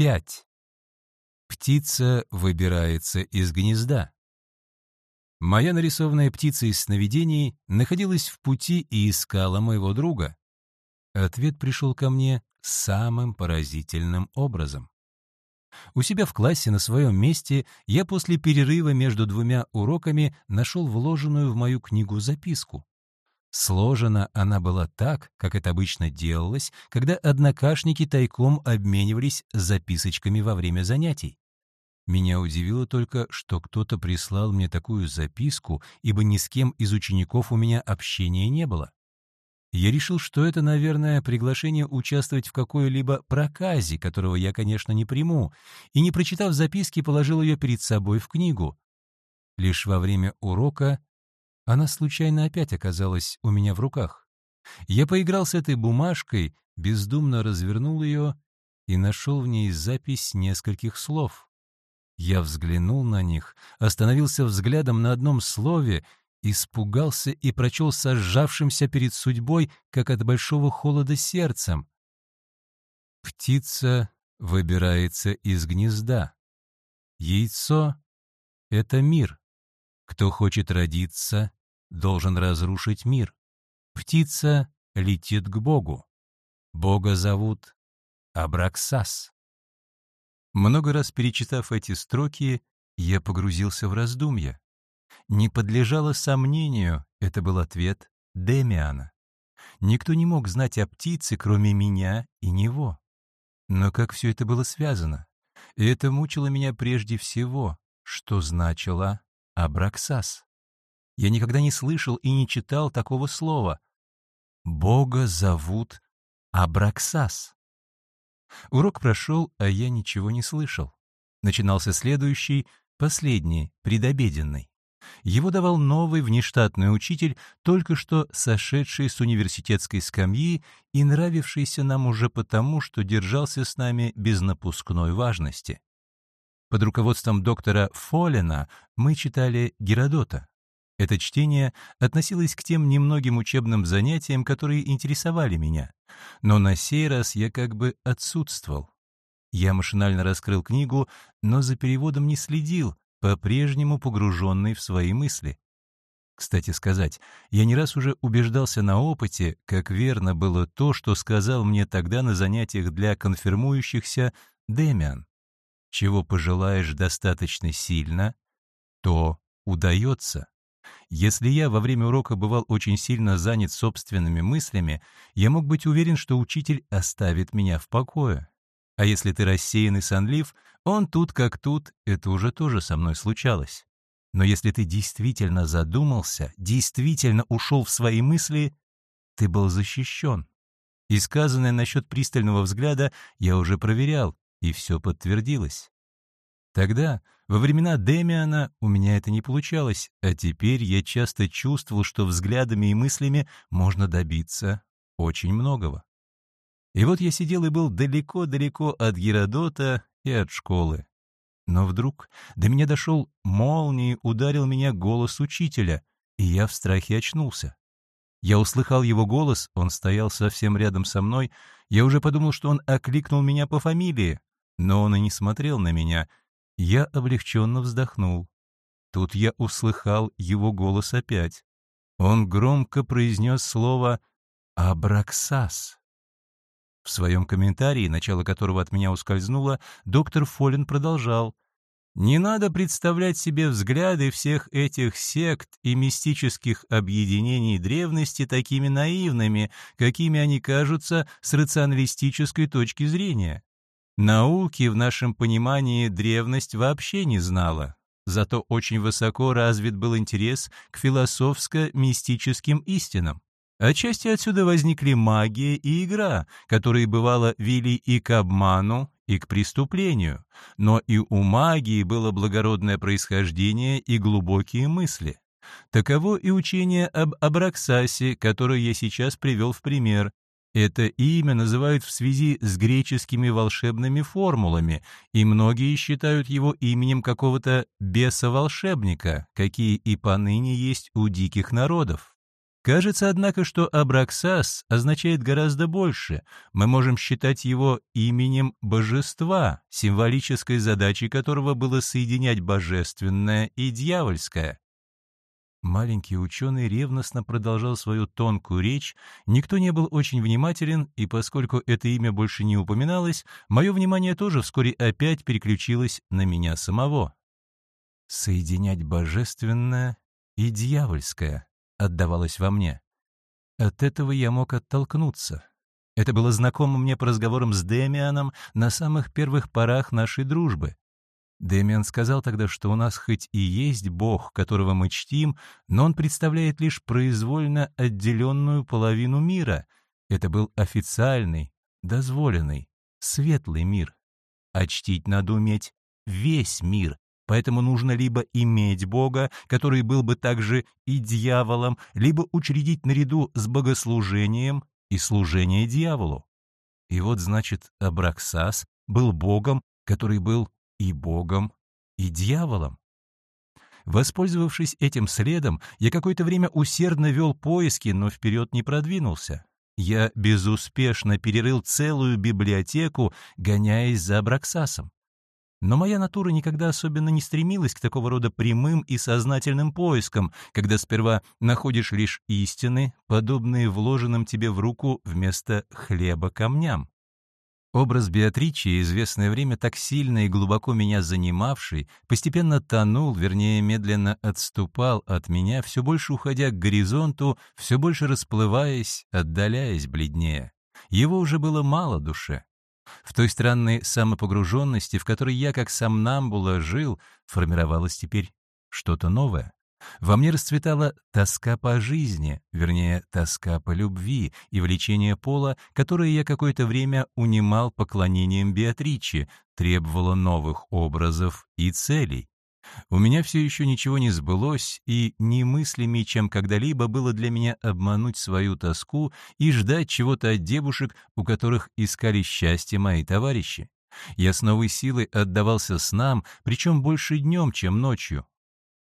5. Птица выбирается из гнезда. Моя нарисованная птица из сновидений находилась в пути и искала моего друга. Ответ пришел ко мне самым поразительным образом. У себя в классе на своем месте я после перерыва между двумя уроками нашел вложенную в мою книгу записку. Сложена она была так, как это обычно делалось, когда однокашники тайком обменивались записочками во время занятий. Меня удивило только, что кто-то прислал мне такую записку, ибо ни с кем из учеников у меня общения не было. Я решил, что это, наверное, приглашение участвовать в какой-либо проказе, которого я, конечно, не приму, и, не прочитав записки, положил ее перед собой в книгу. Лишь во время урока она случайно опять оказалась у меня в руках. Я поиграл с этой бумажкой, бездумно развернул ее и нашел в ней запись нескольких слов. Я взглянул на них, остановился взглядом на одном слове, испугался и прочел со сжавшимся перед судьбой, как от большого холода сердцем. Птица выбирается из гнезда. Яйцо — это мир. Кто хочет родиться, должен разрушить мир. Птица летит к Богу. Бога зовут Абраксас. Много раз перечитав эти строки, я погрузился в раздумья. Не подлежало сомнению, это был ответ Демиана. Никто не мог знать о птице, кроме меня и него. Но как все это было связано? И это мучило меня прежде всего, что значило «абраксас». Я никогда не слышал и не читал такого слова. Бога зовут Абраксас. Урок прошел, а я ничего не слышал. Начинался следующий, последний, предобеденный. Его давал новый внештатный учитель, только что сошедший с университетской скамьи и нравившийся нам уже потому, что держался с нами без напускной важности. Под руководством доктора Фолена мы читали Геродота. Это чтение относилось к тем немногим учебным занятиям, которые интересовали меня. Но на сей раз я как бы отсутствовал. Я машинально раскрыл книгу, но за переводом не следил, по-прежнему погруженный в свои мысли. Кстати сказать, я не раз уже убеждался на опыте, как верно было то, что сказал мне тогда на занятиях для конфирмующихся Демиан. Чего пожелаешь достаточно сильно, то удается. Если я во время урока бывал очень сильно занят собственными мыслями, я мог быть уверен, что учитель оставит меня в покое. А если ты рассеян и сонлив, он тут как тут, это уже тоже со мной случалось. Но если ты действительно задумался, действительно ушел в свои мысли, ты был защищен. И сказанное насчет пристального взгляда я уже проверял, и все подтвердилось. Тогда, во времена Демиана, у меня это не получалось, а теперь я часто чувствовал, что взглядами и мыслями можно добиться очень многого. И вот я сидел и был далеко-далеко от Геродота и от школы. Но вдруг до меня дошел молнией, ударил меня голос учителя, и я в страхе очнулся. Я услыхал его голос, он стоял совсем рядом со мной, я уже подумал, что он окликнул меня по фамилии, но он и не смотрел на меня, я облегченно вздохнул. Тут я услыхал его голос опять. Он громко произнес слово «Абраксас». В своем комментарии, начало которого от меня ускользнуло, доктор Фолин продолжал. «Не надо представлять себе взгляды всех этих сект и мистических объединений древности такими наивными, какими они кажутся с рационалистической точки зрения. Науки в нашем понимании древность вообще не знала, зато очень высоко развит был интерес к философско-мистическим истинам. Отчасти отсюда возникли магия и игра, которые, бывало, вели и к обману, и к преступлению, но и у магии было благородное происхождение и глубокие мысли. Таково и учение об Абраксасе, которое я сейчас привел в пример, это имя называют в связи с греческими волшебными формулами, и многие считают его именем какого-то беса-волшебника, какие и поныне есть у диких народов. Кажется, однако, что Абраксас означает гораздо больше. Мы можем считать его именем божества, символической задачей которого было соединять божественное и дьявольское. Маленький ученый ревностно продолжал свою тонкую речь, никто не был очень внимателен, и поскольку это имя больше не упоминалось, мое внимание тоже вскоре опять переключилось на меня самого. Соединять божественное и дьявольское отдавалось во мне. От этого я мог оттолкнуться. Это было знакомо мне по разговорам с Демианом на самых первых порах нашей дружбы. Дэмиан сказал тогда, что у нас хоть и есть Бог, которого мы чтим, но он представляет лишь произвольно отделенную половину мира. Это был официальный, дозволенный, светлый мир. А чтить надо уметь весь мир, поэтому нужно либо иметь Бога, который был бы также и дьяволом, либо учредить наряду с богослужением и служение дьяволу. И вот, значит, Абраксас был Богом, который был и Богом, и дьяволом. Воспользовавшись этим следом, я какое-то время усердно вел поиски, но вперед не продвинулся. Я безуспешно перерыл целую библиотеку, гоняясь за Абраксасом. Но моя натура никогда особенно не стремилась к такого рода прямым и сознательным поискам, когда сперва находишь лишь истины, подобные вложенным тебе в руку вместо хлеба камням. Образ Беатричи, известное время так сильно и глубоко меня занимавший, постепенно тонул, вернее, медленно отступал от меня, все больше уходя к горизонту, все больше расплываясь, отдаляясь бледнее. Его уже было мало душе. В той странной самопогруженности, в которой я, как сам Намбула, жил, формировалось теперь что-то новое. Во мне расцветала тоска по жизни, вернее, тоска по любви и влечение пола, которое я какое-то время унимал поклонением Беатриче, требовало новых образов и целей. У меня все еще ничего не сбылось, и немыслимее, чем когда-либо было для меня обмануть свою тоску и ждать чего-то от девушек, у которых искали счастье мои товарищи. Я с новой силой отдавался снам, причем больше днем, чем ночью.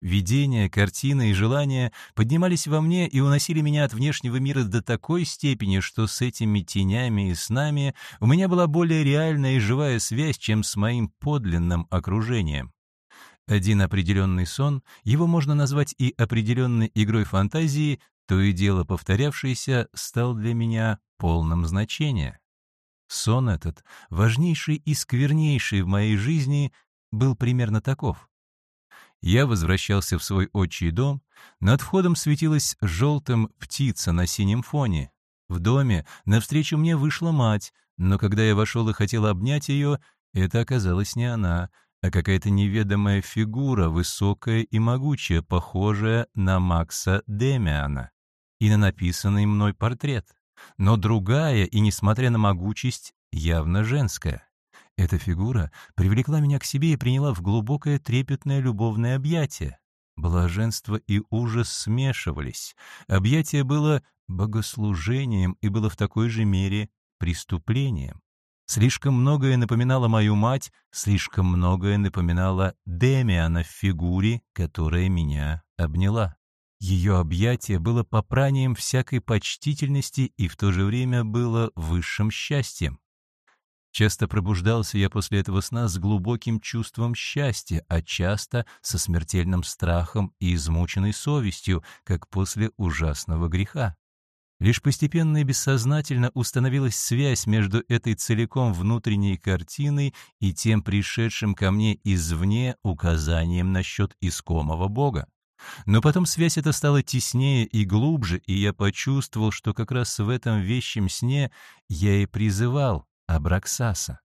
Видения, картины и желания поднимались во мне и уносили меня от внешнего мира до такой степени, что с этими тенями и снами у меня была более реальная и живая связь, чем с моим подлинным окружением. Один определенный сон, его можно назвать и определенной игрой фантазии, то и дело повторявшийся, стал для меня полным значения. Сон этот, важнейший и сквернейший в моей жизни, был примерно таков. Я возвращался в свой отчий дом. Над входом светилась желтым птица на синем фоне. В доме навстречу мне вышла мать, но когда я вошел и хотел обнять ее, это оказалась не она, а какая-то неведомая фигура, высокая и могучая, похожая на Макса Демиана и на написанный мной портрет, но другая и, несмотря на могучесть, явно женская. Эта фигура привлекла меня к себе и приняла в глубокое трепетное любовное объятие. Блаженство и ужас смешивались. Объятие было богослужением и было в такой же мере преступлением. Слишком многое напоминало мою мать, слишком многое напоминало Демиана в фигуре, которая меня обняла. Ее объятие было попранием всякой почтительности и в то же время было высшим счастьем. Часто пробуждался я после этого сна с глубоким чувством счастья, а часто со смертельным страхом и измученной совестью, как после ужасного греха. Лишь постепенно и бессознательно установилась связь между этой целиком внутренней картиной и тем пришедшим ко мне извне указанием насчет искомого Бога. Но потом связь эта стала теснее и глубже, и я почувствовал, что как раз в этом вещем сне я и призывал Абраксаса.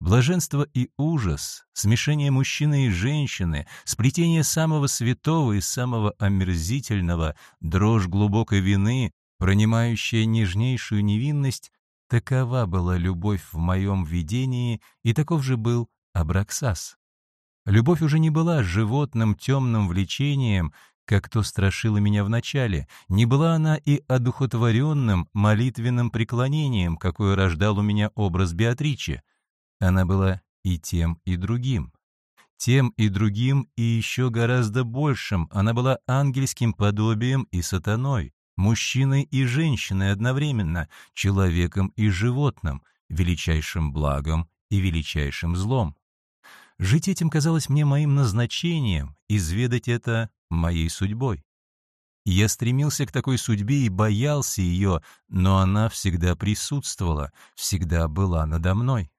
Блаженство и ужас, смешение мужчины и женщины, сплетение самого святого и самого омерзительного, дрожь глубокой вины, пронимающая нежнейшую невинность, такова была любовь в моем видении, и таков же был Абраксас. Любовь уже не была животным темным влечением, как то страшило меня вначале, не была она и одухотворенным молитвенным преклонением, какое рождал у меня образ Беатричи. Она была и тем, и другим. Тем и другим, и еще гораздо большим, она была ангельским подобием и сатаной, мужчиной и женщиной одновременно, человеком и животным, величайшим благом и величайшим злом. Жить этим казалось мне моим назначением, изведать это моей судьбой. Я стремился к такой судьбе и боялся ее, но она всегда присутствовала, всегда была надо мной.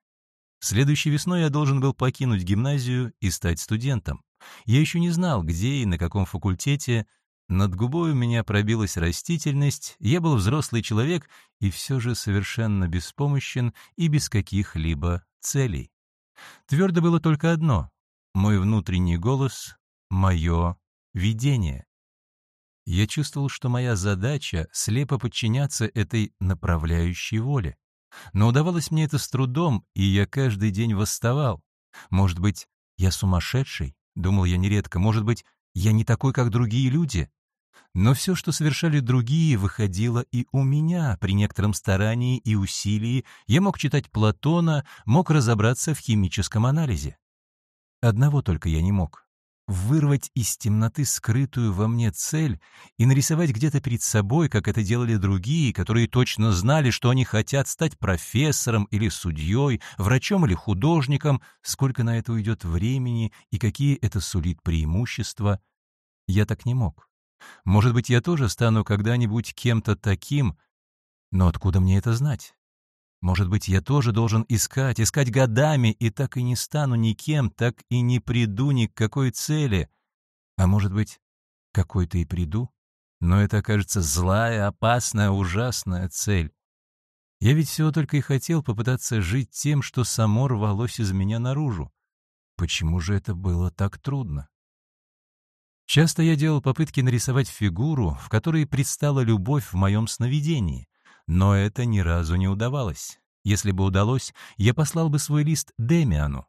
Следующей весной я должен был покинуть гимназию и стать студентом. Я еще не знал, где и на каком факультете. Над губой у меня пробилась растительность, я был взрослый человек и все же совершенно беспомощен и без каких-либо целей. Твердо было только одно — мой внутренний голос, мое видение. Я чувствовал, что моя задача — слепо подчиняться этой направляющей воле. Но удавалось мне это с трудом, и я каждый день восставал. Может быть, я сумасшедший? Думал я нередко. Может быть, я не такой, как другие люди? Но все, что совершали другие, выходило и у меня. При некотором старании и усилии я мог читать Платона, мог разобраться в химическом анализе. Одного только я не мог вырвать из темноты скрытую во мне цель и нарисовать где-то перед собой, как это делали другие, которые точно знали, что они хотят стать профессором или судьей, врачом или художником, сколько на это уйдет времени и какие это сулит преимущества. Я так не мог. Может быть, я тоже стану когда-нибудь кем-то таким, но откуда мне это знать? Может быть, я тоже должен искать, искать годами, и так и не стану никем, так и не приду ни к какой цели. А может быть, какой-то и приду, но это окажется злая, опасная, ужасная цель. Я ведь всего только и хотел попытаться жить тем, что само рвалось из меня наружу. Почему же это было так трудно? Часто я делал попытки нарисовать фигуру, в которой предстала любовь в моем сновидении. Но это ни разу не удавалось. Если бы удалось, я послал бы свой лист Демиану.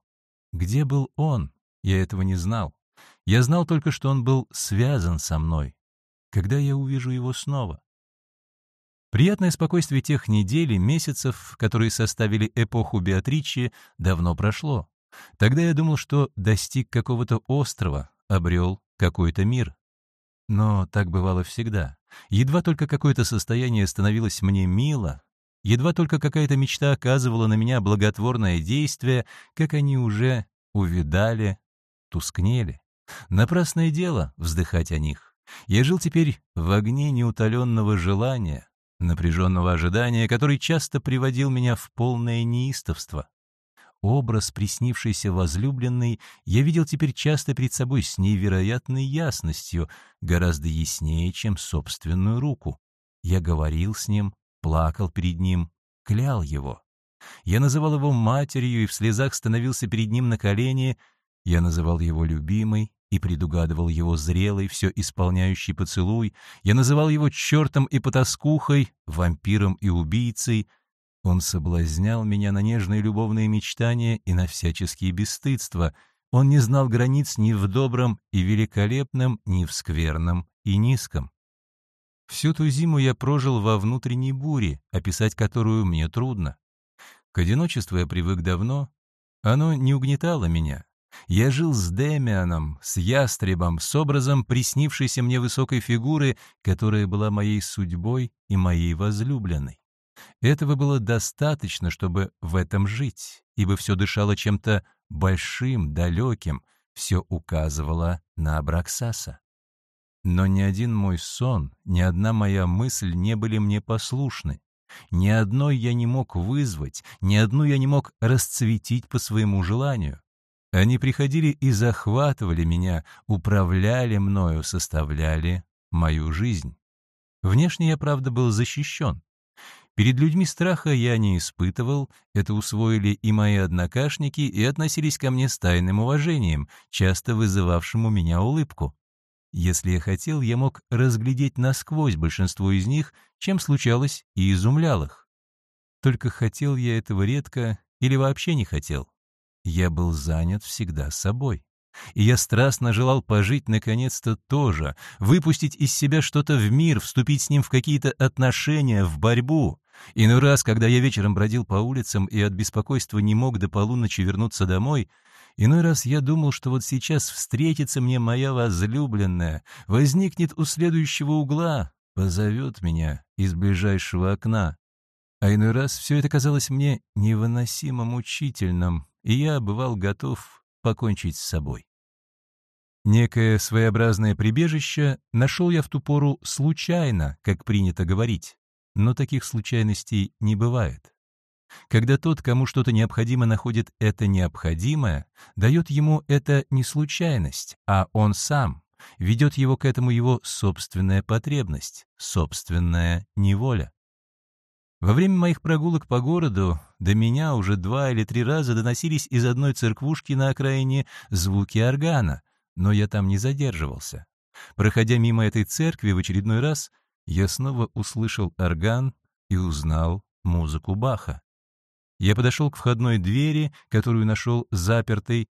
Где был он? Я этого не знал. Я знал только, что он был связан со мной. Когда я увижу его снова? Приятное спокойствие тех недель и месяцев, которые составили эпоху Беатричи, давно прошло. Тогда я думал, что достиг какого-то острова, обрел какой-то мир. Но так бывало всегда. Едва только какое-то состояние становилось мне мило, едва только какая-то мечта оказывала на меня благотворное действие, как они уже увидали, тускнели. Напрасное дело вздыхать о них. Я жил теперь в огне неутоленного желания, напряженного ожидания, который часто приводил меня в полное неистовство. Образ, приснившийся возлюбленный, я видел теперь часто перед собой с невероятной ясностью, гораздо яснее, чем собственную руку. Я говорил с ним, плакал перед ним, клял его. Я называл его матерью и в слезах становился перед ним на колени. Я называл его любимой и предугадывал его зрелый, все исполняющий поцелуй. Я называл его чертом и потаскухой, вампиром и убийцей — он соблазнял меня на нежные любовные мечтания и на всяческие бесстыдства. Он не знал границ ни в добром и великолепном, ни в скверном и низком. Всю ту зиму я прожил во внутренней буре, описать которую мне трудно. К одиночеству я привык давно. Оно не угнетало меня. Я жил с Демианом, с ястребом, с образом приснившейся мне высокой фигуры, которая была моей судьбой и моей возлюбленной. Этого было достаточно, чтобы в этом жить, ибо все дышало чем-то большим, далеким, все указывало на Абраксаса. Но ни один мой сон, ни одна моя мысль не были мне послушны. Ни одной я не мог вызвать, ни одну я не мог расцветить по своему желанию. Они приходили и захватывали меня, управляли мною, составляли мою жизнь. Внешне я, правда, был защищен. Перед людьми страха я не испытывал, это усвоили и мои однокашники и относились ко мне с тайным уважением, часто вызывавшим у меня улыбку. Если я хотел, я мог разглядеть насквозь большинство из них, чем случалось и изумлял их. Только хотел я этого редко или вообще не хотел. Я был занят всегда собой. И я страстно желал пожить наконец-то тоже, выпустить из себя что-то в мир, вступить с ним в какие-то отношения, в борьбу. Иной раз, когда я вечером бродил по улицам и от беспокойства не мог до полуночи вернуться домой, иной раз я думал, что вот сейчас встретится мне моя возлюбленная, возникнет у следующего угла, позовет меня из ближайшего окна. А иной раз все это казалось мне невыносимо мучительным, и я бывал готов покончить с собой. Некое своеобразное прибежище нашел я в ту пору случайно, как принято говорить, но таких случайностей не бывает. Когда тот, кому что-то необходимо, находит это необходимое, дает ему это не случайность, а он сам, ведет его к этому его собственная потребность, собственная неволя. Во время моих прогулок по городу до меня уже два или три раза доносились из одной церквушки на окраине звуки органа, но я там не задерживался. Проходя мимо этой церкви в очередной раз, я снова услышал орган и узнал музыку Баха. Я подошел к входной двери, которую нашел запертой,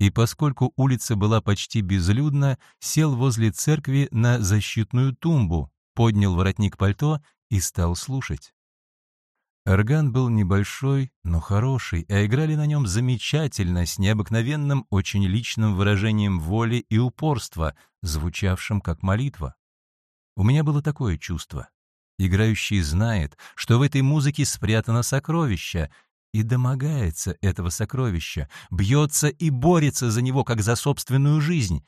и поскольку улица была почти безлюдна, сел возле церкви на защитную тумбу, поднял воротник пальто и стал слушать. Орган был небольшой, но хороший, а играли на нем замечательно, с необыкновенным, очень личным выражением воли и упорства, звучавшим как молитва. У меня было такое чувство. Играющий знает, что в этой музыке спрятано сокровище, и домогается этого сокровища, бьется и борется за него, как за собственную жизнь,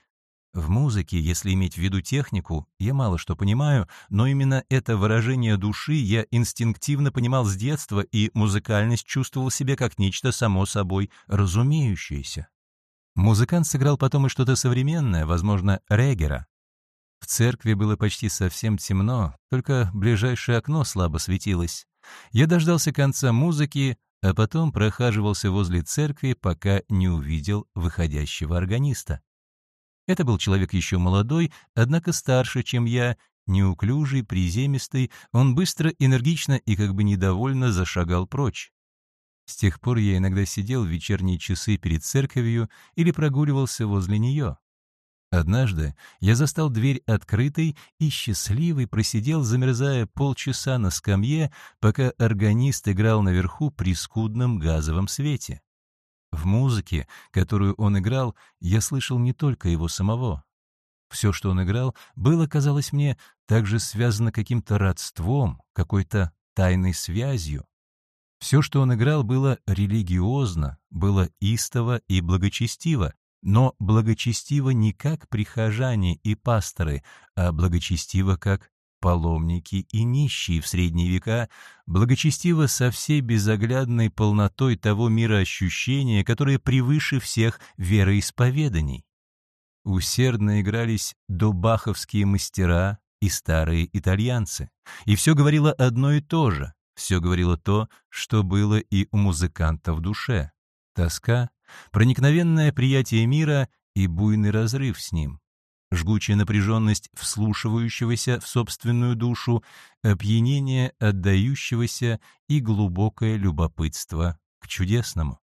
в музыке, если иметь в виду технику, я мало что понимаю, но именно это выражение души я инстинктивно понимал с детства и музыкальность чувствовал себе как нечто само собой разумеющееся. Музыкант сыграл потом и что-то современное, возможно, Регера. В церкви было почти совсем темно, только ближайшее окно слабо светилось. Я дождался конца музыки, а потом прохаживался возле церкви, пока не увидел выходящего органиста. Это был человек еще молодой, однако старше, чем я, неуклюжий, приземистый, он быстро, энергично и как бы недовольно зашагал прочь. С тех пор я иногда сидел в вечерние часы перед церковью или прогуливался возле нее. Однажды я застал дверь открытой и счастливый просидел, замерзая полчаса на скамье, пока органист играл наверху при скудном газовом свете. В музыке, которую он играл, я слышал не только его самого. Все, что он играл, было, казалось мне, также связано каким-то родством, какой-то тайной связью. Все, что он играл, было религиозно, было истово и благочестиво, но благочестиво не как прихожане и пасторы, а благочестиво как паломники и нищие в средние века, благочестиво со всей безоглядной полнотой того мира ощущения, которое превыше всех вероисповеданий. Усердно игрались добаховские мастера и старые итальянцы, и все говорило одно и то же, все говорило то, что было и у музыканта в душе. Тоска, проникновенное приятие мира и буйный разрыв с ним жгучая напряженность вслушивающегося в собственную душу, опьянение отдающегося и глубокое любопытство к чудесному.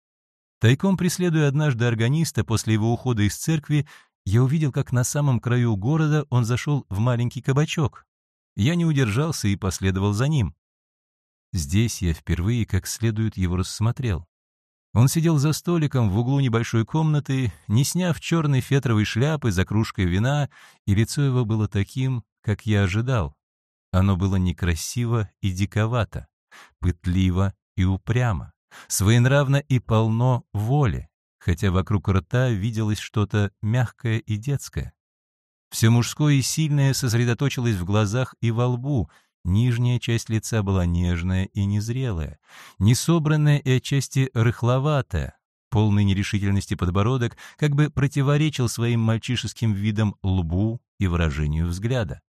Тайком преследуя однажды органиста после его ухода из церкви, я увидел, как на самом краю города он зашел в маленький кабачок. Я не удержался и последовал за ним. Здесь я впервые как следует его рассмотрел. Он сидел за столиком в углу небольшой комнаты, не сняв черной фетровой шляпы за кружкой вина, и лицо его было таким, как я ожидал. Оно было некрасиво и диковато, пытливо и упрямо, своенравно и полно воли, хотя вокруг рта виделось что-то мягкое и детское. Все мужское и сильное сосредоточилось в глазах и во лбу, Нижняя часть лица была нежная и незрелая, несобранная и отчасти рыхловатая. Полный нерешительности подбородок как бы противоречил своим мальчишеским видам лбу и выражению взгляда.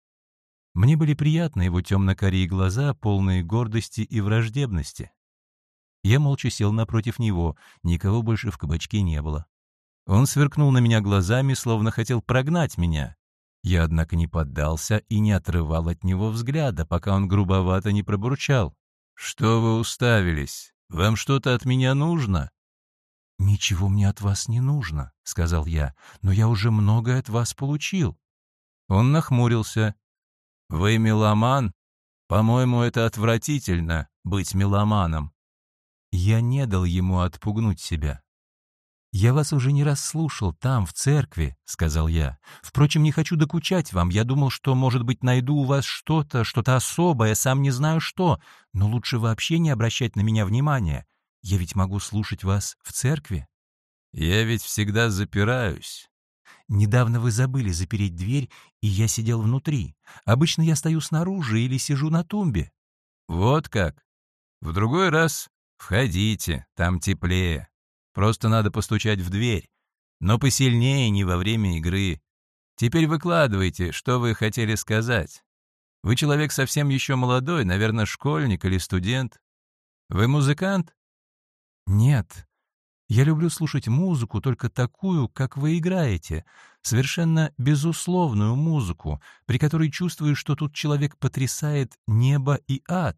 Мне были приятны его темно-карие глаза, полные гордости и враждебности. Я молча сел напротив него, никого больше в кабачке не было. Он сверкнул на меня глазами, словно хотел прогнать меня. Я, однако, не поддался и не отрывал от него взгляда, пока он грубовато не пробурчал. «Что вы уставились? Вам что-то от меня нужно?» «Ничего мне от вас не нужно», — сказал я, «но я уже многое от вас получил». Он нахмурился. «Вы меломан? По-моему, это отвратительно — быть меломаном». Я не дал ему отпугнуть себя. «Я вас уже не раз слушал там, в церкви», — сказал я. «Впрочем, не хочу докучать вам. Я думал, что, может быть, найду у вас что-то, что-то особое, сам не знаю что. Но лучше вообще не обращать на меня внимания. Я ведь могу слушать вас в церкви». «Я ведь всегда запираюсь». «Недавно вы забыли запереть дверь, и я сидел внутри. Обычно я стою снаружи или сижу на тумбе». «Вот как. В другой раз входите, там теплее». Просто надо постучать в дверь. Но посильнее, не во время игры. Теперь выкладывайте, что вы хотели сказать. Вы человек совсем еще молодой, наверное, школьник или студент. Вы музыкант? Нет. Я люблю слушать музыку, только такую, как вы играете. Совершенно безусловную музыку, при которой чувствую, что тут человек потрясает небо и ад.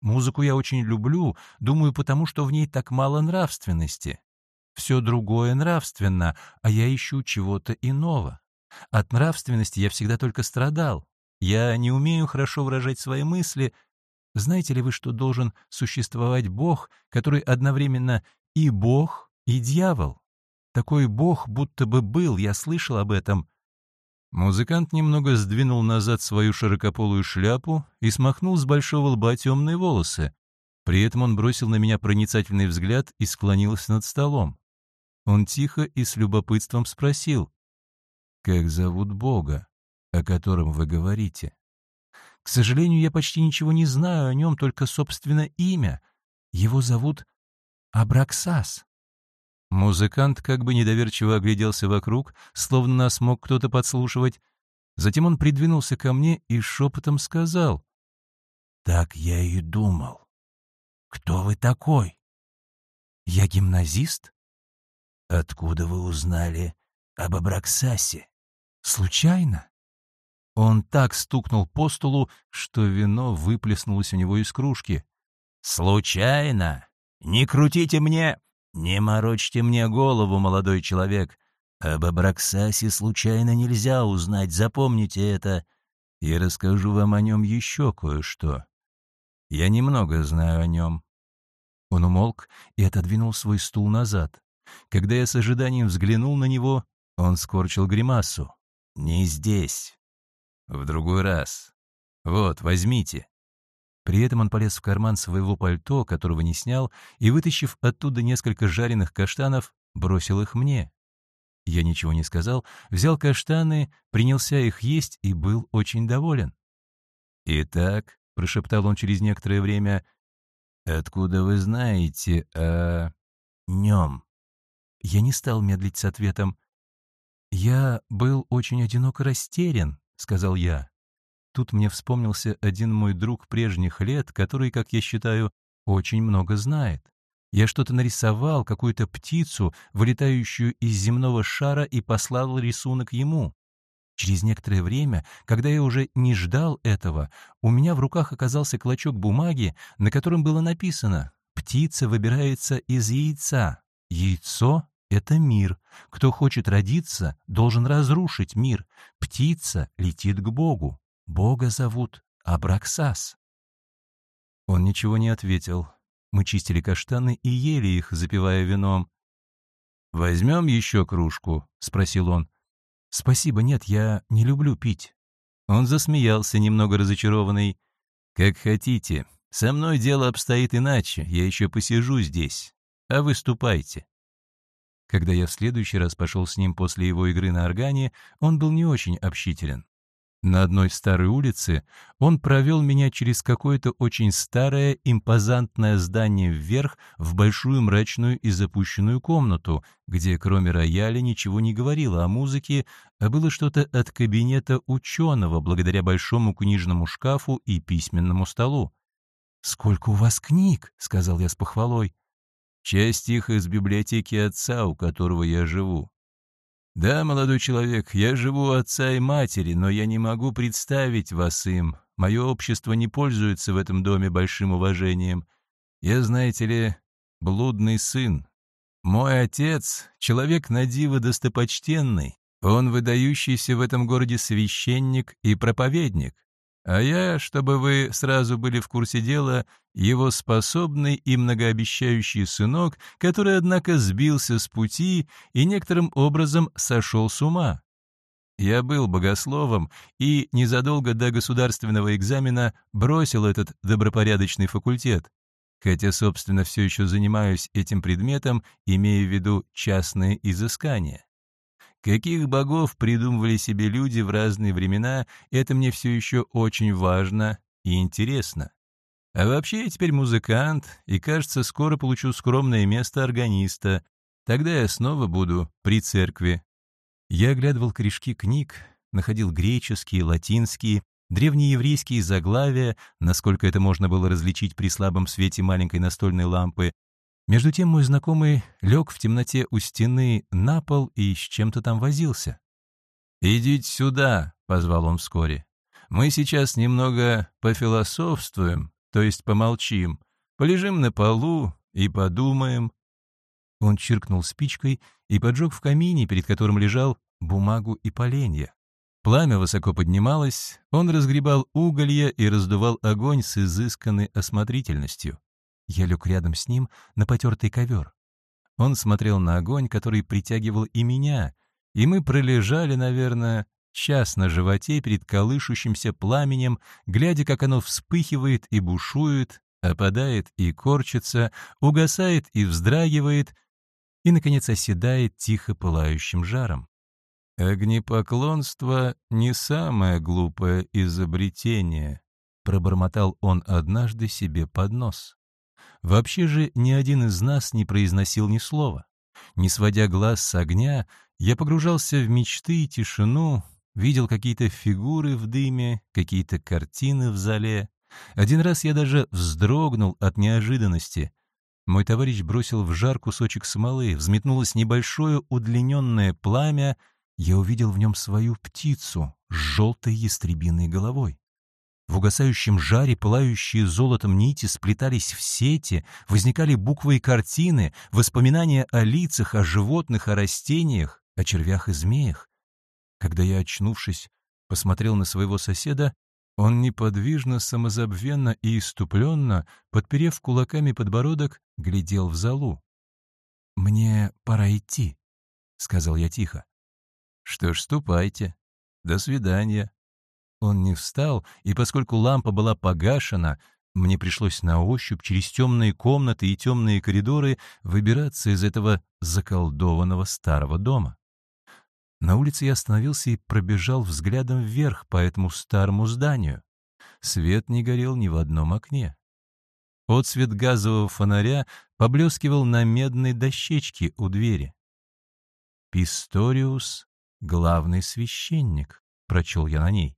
Музыку я очень люблю, думаю, потому что в ней так мало нравственности. Все другое нравственно, а я ищу чего-то иного. От нравственности я всегда только страдал. Я не умею хорошо выражать свои мысли. Знаете ли вы, что должен существовать Бог, который одновременно и Бог, и дьявол? Такой Бог будто бы был, я слышал об этом. Музыкант немного сдвинул назад свою широкополую шляпу и смахнул с большого лба темные волосы. При этом он бросил на меня проницательный взгляд и склонился над столом. Он тихо и с любопытством спросил, «Как зовут Бога, о котором вы говорите?» «К сожалению, я почти ничего не знаю о нем, только, собственно, имя. Его зовут Абраксас». Музыкант как бы недоверчиво огляделся вокруг, словно нас мог кто-то подслушивать. Затем он придвинулся ко мне и шепотом сказал, «Так я и думал. Кто вы такой?» «Я гимназист», «Откуда вы узнали об Абраксасе?» «Случайно?» Он так стукнул по столу, что вино выплеснулось у него из кружки. «Случайно? Не крутите мне, не морочьте мне голову, молодой человек. Об Абраксасе случайно нельзя узнать, запомните это. Я расскажу вам о нем еще кое-что. Я немного знаю о нем». Он умолк и отодвинул свой стул назад. Когда я с ожиданием взглянул на него, он скорчил гримасу. «Не здесь. В другой раз. Вот, возьмите». При этом он полез в карман своего пальто, которого не снял, и, вытащив оттуда несколько жареных каштанов, бросил их мне. Я ничего не сказал, взял каштаны, принялся их есть и был очень доволен. «Итак», — прошептал он через некоторое время, — «откуда вы знаете о нем?» Я не стал медлить с ответом. «Я был очень одиноко растерян», — сказал я. Тут мне вспомнился один мой друг прежних лет, который, как я считаю, очень много знает. Я что-то нарисовал, какую-то птицу, вылетающую из земного шара, и послал рисунок ему. Через некоторое время, когда я уже не ждал этого, у меня в руках оказался клочок бумаги, на котором было написано «Птица выбирается из яйца». Яйцо — это мир. Кто хочет родиться, должен разрушить мир. Птица летит к Богу. Бога зовут Абраксас. Он ничего не ответил. Мы чистили каштаны и ели их, запивая вином. «Возьмем еще кружку?» — спросил он. «Спасибо, нет, я не люблю пить». Он засмеялся, немного разочарованный. «Как хотите. Со мной дело обстоит иначе. Я еще посижу здесь а выступайте. Когда я в следующий раз пошел с ним после его игры на органе, он был не очень общителен. На одной старой улице он провел меня через какое-то очень старое импозантное здание вверх в большую мрачную и запущенную комнату, где кроме рояля ничего не говорило о музыке, а было что-то от кабинета ученого благодаря большому книжному шкафу и письменному столу. «Сколько у вас книг!» — сказал я с похвалой. Часть их из библиотеки отца, у которого я живу. Да, молодой человек, я живу у отца и матери, но я не могу представить вас им. Мое общество не пользуется в этом доме большим уважением. Я, знаете ли, блудный сын. Мой отец — человек надиво достопочтенный. Он выдающийся в этом городе священник и проповедник. А я, чтобы вы сразу были в курсе дела, его способный и многообещающий сынок, который, однако, сбился с пути и некоторым образом сошел с ума. Я был богословом и незадолго до государственного экзамена бросил этот добропорядочный факультет, хотя, собственно, все еще занимаюсь этим предметом, имея в виду частные изыскания. Каких богов придумывали себе люди в разные времена, это мне все еще очень важно и интересно. А вообще я теперь музыкант, и, кажется, скоро получу скромное место органиста. Тогда я снова буду при церкви. Я оглядывал корешки книг, находил греческие, латинские, древнееврейские заглавия, насколько это можно было различить при слабом свете маленькой настольной лампы, между тем мой знакомый лег в темноте у стены на пол и с чем-то там возился. «Идите сюда», — позвал он вскоре. «Мы сейчас немного пофилософствуем, то есть помолчим, полежим на полу и подумаем». Он чиркнул спичкой и поджег в камине, перед которым лежал бумагу и поленья. Пламя высоко поднималось, он разгребал уголья и раздувал огонь с изысканной осмотрительностью. Я лег рядом с ним на потертый ковер. Он смотрел на огонь, который притягивал и меня, и мы пролежали, наверное, час на животе перед колышущимся пламенем, глядя, как оно вспыхивает и бушует, опадает и корчится, угасает и вздрагивает, и, наконец, оседает тихо пылающим жаром. «Огнепоклонство — не самое глупое изобретение», — пробормотал он однажды себе под нос. Вообще же ни один из нас не произносил ни слова. Не сводя глаз с огня, я погружался в мечты и тишину, видел какие-то фигуры в дыме, какие-то картины в зале. Один раз я даже вздрогнул от неожиданности. Мой товарищ бросил в жар кусочек смолы, взметнулось небольшое удлиненное пламя, я увидел в нем свою птицу с желтой ястребиной головой. В угасающем жаре пылающие золотом нити сплетались в сети, возникали буквы и картины, воспоминания о лицах, о животных, о растениях, о червях и змеях. Когда я, очнувшись, посмотрел на своего соседа, он неподвижно, самозабвенно и иступленно, подперев кулаками подбородок, глядел в залу. «Мне пора идти», — сказал я тихо. «Что ж, ступайте. До свидания», он не встал, и поскольку лампа была погашена, мне пришлось на ощупь через темные комнаты и темные коридоры выбираться из этого заколдованного старого дома. На улице я остановился и пробежал взглядом вверх по этому старому зданию. Свет не горел ни в одном окне. Отцвет газового фонаря поблескивал на медной дощечке у двери. «Писториус — главный священник», — прочел я на ней.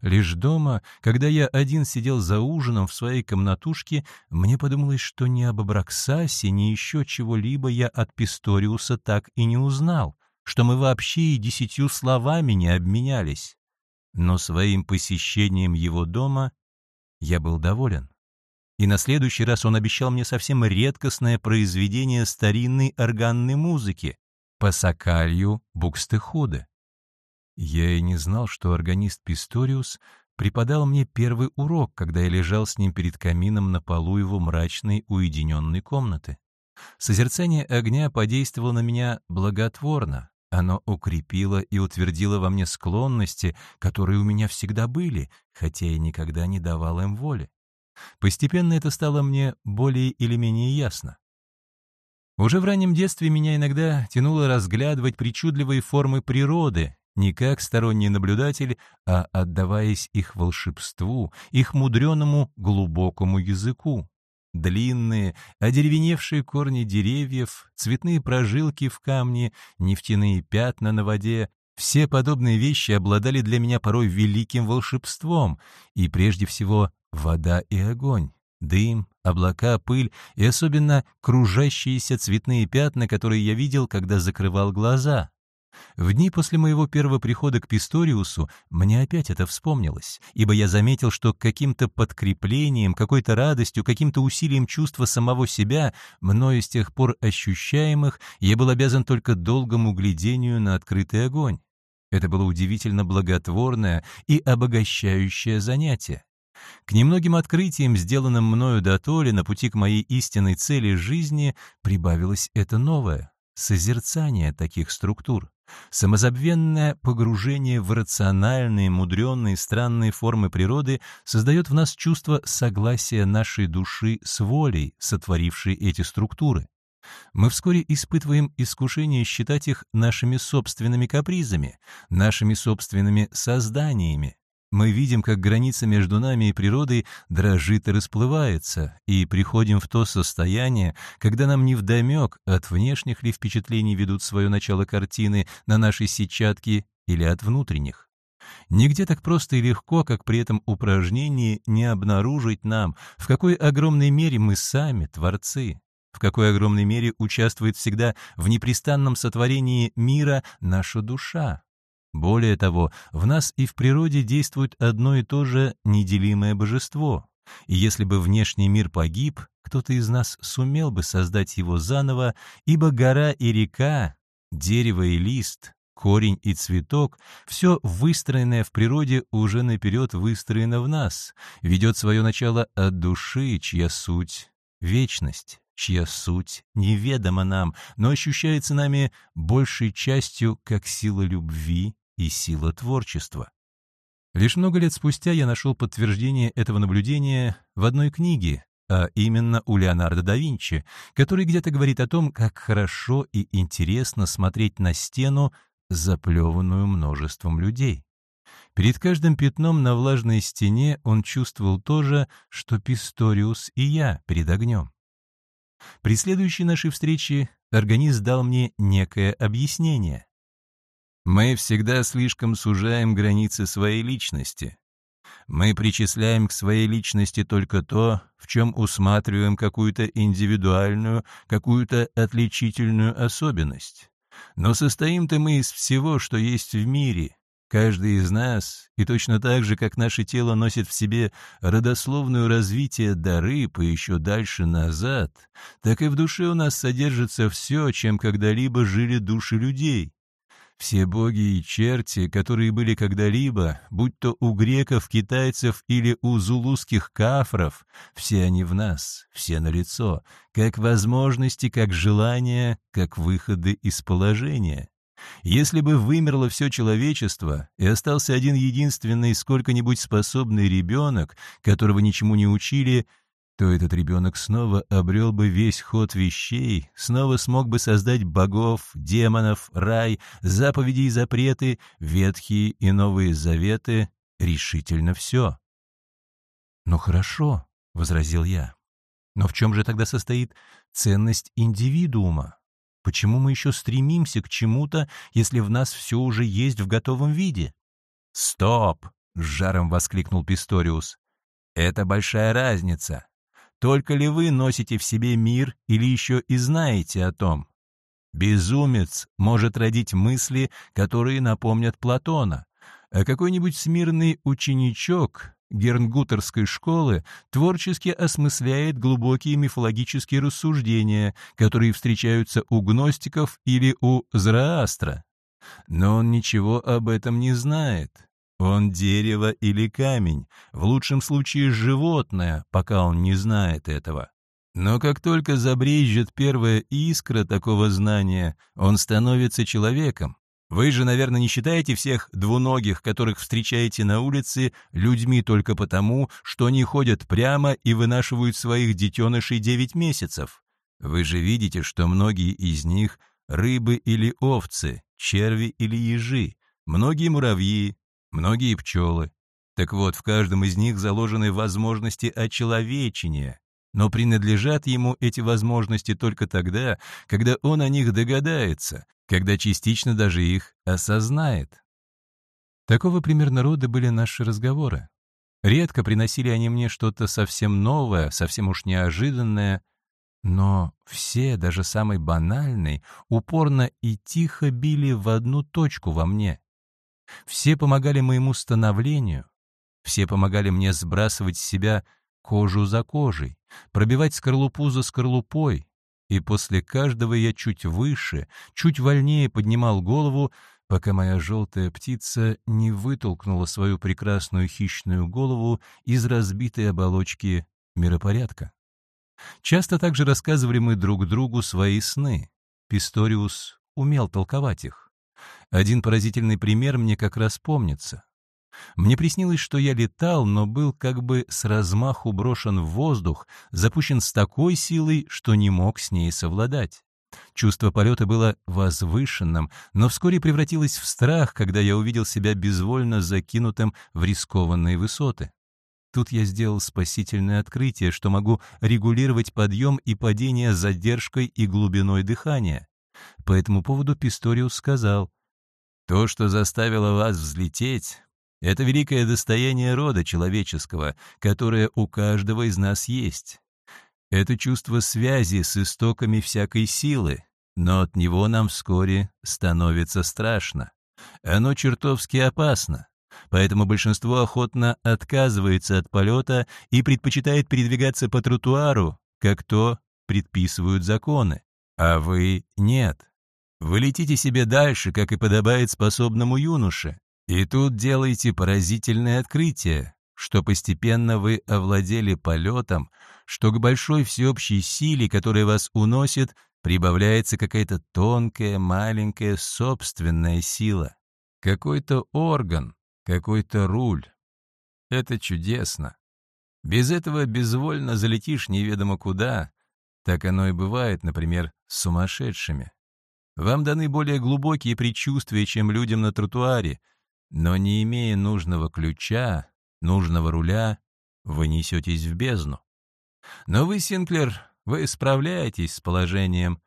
Лишь дома, когда я один сидел за ужином в своей комнатушке, мне подумалось, что ни об Абраксасе, ни еще чего-либо я от Писториуса так и не узнал, что мы вообще и десятью словами не обменялись. Но своим посещением его дома я был доволен. И на следующий раз он обещал мне совсем редкостное произведение старинной органной музыки по сокалью Букстехуде. Я и не знал, что органист Писториус преподал мне первый урок, когда я лежал с ним перед камином на полу его мрачной уединенной комнаты. Созерцание огня подействовало на меня благотворно. Оно укрепило и утвердило во мне склонности, которые у меня всегда были, хотя я никогда не давал им воли. Постепенно это стало мне более или менее ясно. Уже в раннем детстве меня иногда тянуло разглядывать причудливые формы природы, не как сторонний наблюдатель, а отдаваясь их волшебству, их мудреному глубокому языку. Длинные, одеревеневшие корни деревьев, цветные прожилки в камне, нефтяные пятна на воде — все подобные вещи обладали для меня порой великим волшебством, и прежде всего вода и огонь, дым, облака, пыль и особенно кружащиеся цветные пятна, которые я видел, когда закрывал глаза. В дни после моего первого прихода к Писториусу мне опять это вспомнилось, ибо я заметил, что каким-то подкреплением, какой-то радостью, каким-то усилием чувства самого себя, мною с тех пор ощущаемых, я был обязан только долгому глядению на открытый огонь. Это было удивительно благотворное и обогащающее занятие. К немногим открытиям, сделанным мною до толи на пути к моей истинной цели жизни, прибавилось это новое — созерцание таких структур. Самозабвенное погружение в рациональные, мудренные, странные формы природы создает в нас чувство согласия нашей души с волей, сотворившей эти структуры. Мы вскоре испытываем искушение считать их нашими собственными капризами, нашими собственными созданиями. Мы видим, как граница между нами и природой дрожит и расплывается, и приходим в то состояние, когда нам невдомек, от внешних ли впечатлений ведут свое начало картины на нашей сетчатке или от внутренних. Нигде так просто и легко, как при этом упражнении, не обнаружить нам, в какой огромной мере мы сами творцы в какой огромной мере участвует всегда в непрестанном сотворении мира наша душа. Более того, в нас и в природе действует одно и то же неделимое божество. И если бы внешний мир погиб, кто-то из нас сумел бы создать его заново, ибо гора и река, дерево и лист, корень и цветок, все выстроенное в природе уже наперед выстроено в нас, ведет свое начало от души, чья суть — вечность чья суть неведома нам, но ощущается нами большей частью как сила любви и сила творчества. Лишь много лет спустя я нашел подтверждение этого наблюдения в одной книге, а именно у Леонардо да Винчи, который где-то говорит о том, как хорошо и интересно смотреть на стену, заплеванную множеством людей. Перед каждым пятном на влажной стене он чувствовал то же, что Писториус и я перед огнем. При следующей нашей встрече органист дал мне некое объяснение. Мы всегда слишком сужаем границы своей личности. Мы причисляем к своей личности только то, в чем усматриваем какую-то индивидуальную, какую-то отличительную особенность. Но состоим-то мы из всего, что есть в мире, Каждый из нас, и точно так же, как наше тело носит в себе родословную развитие до рыб и еще дальше назад, так и в душе у нас содержится все, чем когда-либо жили души людей. Все боги и черти, которые были когда-либо, будь то у греков, китайцев или у зулузских кафров, все они в нас, все на лицо, как возможности, как желания, как выходы из положения. Если бы вымерло все человечество и остался один единственный сколько-нибудь способный ребенок, которого ничему не учили, то этот ребенок снова обрел бы весь ход вещей, снова смог бы создать богов, демонов, рай, заповеди и запреты, ветхие и новые заветы, решительно все. «Ну хорошо», — возразил я, — «но в чем же тогда состоит ценность индивидуума?» Почему мы еще стремимся к чему-то, если в нас все уже есть в готовом виде? «Стоп!» — с жаром воскликнул Писториус. «Это большая разница. Только ли вы носите в себе мир или еще и знаете о том? Безумец может родить мысли, которые напомнят Платона, а какой-нибудь смирный ученичок Гернгутерской школы творчески осмысляет глубокие мифологические рассуждения, которые встречаются у гностиков или у Зороастра. Но он ничего об этом не знает. Он дерево или камень, в лучшем случае животное, пока он не знает этого. Но как только забрежет первая искра такого знания, он становится человеком, вы же, наверное, не считаете всех двуногих, которых встречаете на улице, людьми только потому, что они ходят прямо и вынашивают своих детенышей девять месяцев. Вы же видите, что многие из них — рыбы или овцы, черви или ежи, многие муравьи, многие пчелы. Так вот, в каждом из них заложены возможности очеловечения, но принадлежат ему эти возможности только тогда, когда он о них догадается, когда частично даже их осознает. Такого примерно рода были наши разговоры. Редко приносили они мне что-то совсем новое, совсем уж неожиданное, но все, даже самый банальный, упорно и тихо били в одну точку во мне. Все помогали моему становлению, все помогали мне сбрасывать с себя кожу за кожей, пробивать скорлупу за скорлупой, и после каждого я чуть выше, чуть вольнее поднимал голову, пока моя желтая птица не вытолкнула свою прекрасную хищную голову из разбитой оболочки миропорядка. Часто также рассказывали мы друг другу свои сны. Писториус умел толковать их. Один поразительный пример мне как раз помнится. Мне приснилось, что я летал, но был как бы с размаху брошен в воздух, запущен с такой силой, что не мог с ней совладать. Чувство полета было возвышенным, но вскоре превратилось в страх, когда я увидел себя безвольно закинутым в рискованные высоты. Тут я сделал спасительное открытие, что могу регулировать подъем и падение задержкой и глубиной дыхания. По этому поводу Писториус сказал, «То, что заставило вас взлететь, это великое достояние рода человеческого, которое у каждого из нас есть. Это чувство связи с истоками всякой силы, но от него нам вскоре становится страшно. Оно чертовски опасно, поэтому большинство охотно отказывается от полета и предпочитает передвигаться по тротуару, как то предписывают законы. А вы нет. Вы летите себе дальше, как и подобает способному юноше, и тут делаете поразительное открытие, что постепенно вы овладели полетом, что к большой всеобщей силе, которая вас уносит, прибавляется какая-то тонкая, маленькая собственная сила. Какой-то орган, какой-то руль. Это чудесно. Без этого безвольно залетишь неведомо куда. Так оно и бывает, например, сумасшедшими. Вам даны более глубокие предчувствия, чем людям на тротуаре — но не имея нужного ключа, нужного руля, вы несетесь в бездну. Но вы, Синклер, вы справляетесь с положением.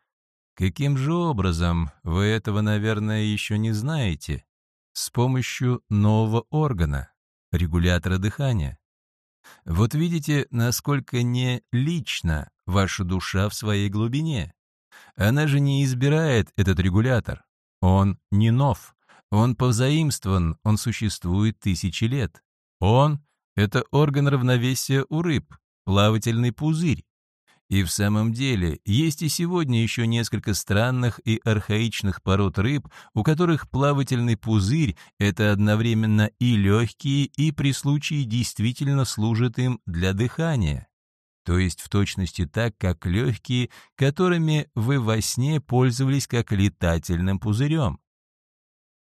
Каким же образом, вы этого, наверное, еще не знаете? С помощью нового органа, регулятора дыхания. Вот видите, насколько не лично ваша душа в своей глубине. Она же не избирает этот регулятор. Он не нов. Он повзаимствован, он существует тысячи лет. Он — это орган равновесия у рыб, плавательный пузырь. И в самом деле, есть и сегодня еще несколько странных и архаичных пород рыб, у которых плавательный пузырь — это одновременно и легкие, и при случае действительно служит им для дыхания. То есть в точности так, как легкие, которыми вы во сне пользовались как летательным пузырем.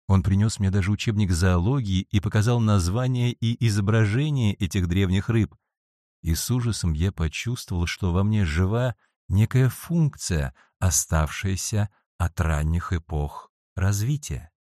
Он принес мне даже учебник зоологии и показал названия и изображения этих древних рыб. И с ужасом я почувствовал, что во мне жива некая функция, оставшаяся от ранних эпох развития.